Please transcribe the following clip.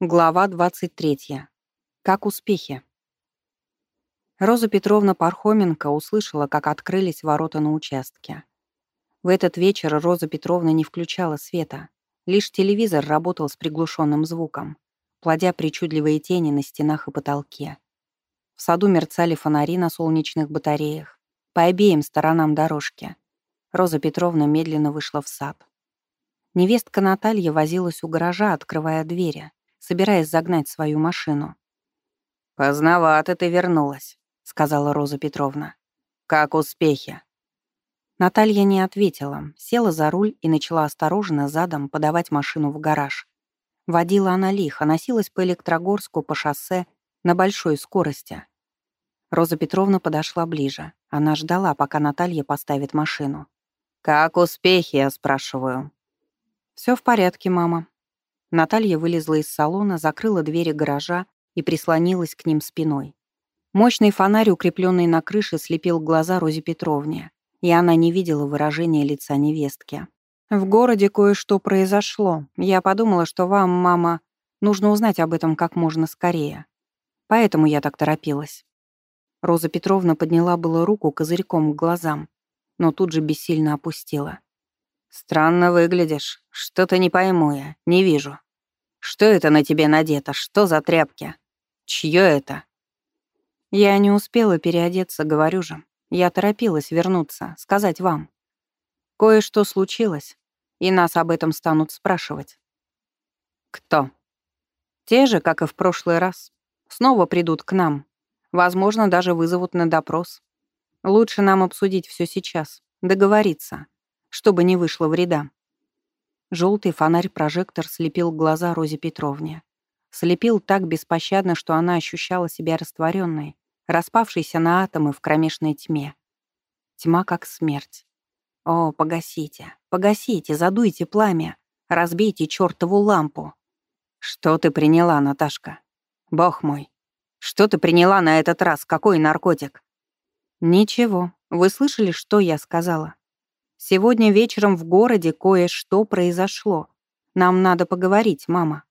Глава 23. Как успехи? Роза Петровна Пархоменко услышала, как открылись ворота на участке. В этот вечер Роза Петровна не включала света. Лишь телевизор работал с приглушенным звуком, плодя причудливые тени на стенах и потолке. В саду мерцали фонари на солнечных батареях, по обеим сторонам дорожки. Роза Петровна медленно вышла в сад. Невестка Наталья возилась у гаража, открывая двери собираясь загнать свою машину. «Поздновато ты вернулась», — сказала Роза Петровна. «Как успехи?» Наталья не ответила, села за руль и начала осторожно задом подавать машину в гараж. Водила она лихо, носилась по Электрогорску по шоссе на большой скорости. Роза Петровна подошла ближе. Она ждала, пока Наталья поставит машину. «Как успехи?» — я спрашиваю. «Все в порядке, мама», Наталья вылезла из салона, закрыла двери гаража и прислонилась к ним спиной. Мощный фонарь, укрепленный на крыше, слепил глаза Розе Петровне, и она не видела выражения лица невестки. «В городе кое-что произошло. Я подумала, что вам, мама, нужно узнать об этом как можно скорее. Поэтому я так торопилась». Роза Петровна подняла было руку козырьком к глазам, но тут же бессильно опустила. «Странно выглядишь. Что-то не пойму я, не вижу». Что это на тебе надето? Что за тряпки? Чье это?» Я не успела переодеться, говорю же. Я торопилась вернуться, сказать вам. Кое-что случилось, и нас об этом станут спрашивать. Кто? Те же, как и в прошлый раз. Снова придут к нам. Возможно, даже вызовут на допрос. Лучше нам обсудить все сейчас, договориться, чтобы не вышло вреда. Желтый фонарь-прожектор слепил глаза Розе Петровне. Слепил так беспощадно, что она ощущала себя растворенной, распавшейся на атомы в кромешной тьме. Тьма как смерть. О, погасите, погасите, задуйте пламя, разбейте чертову лампу. Что ты приняла, Наташка? Бог мой, что ты приняла на этот раз? Какой наркотик? Ничего. Вы слышали, что я сказала? Сегодня вечером в городе кое-что произошло. Нам надо поговорить, мама».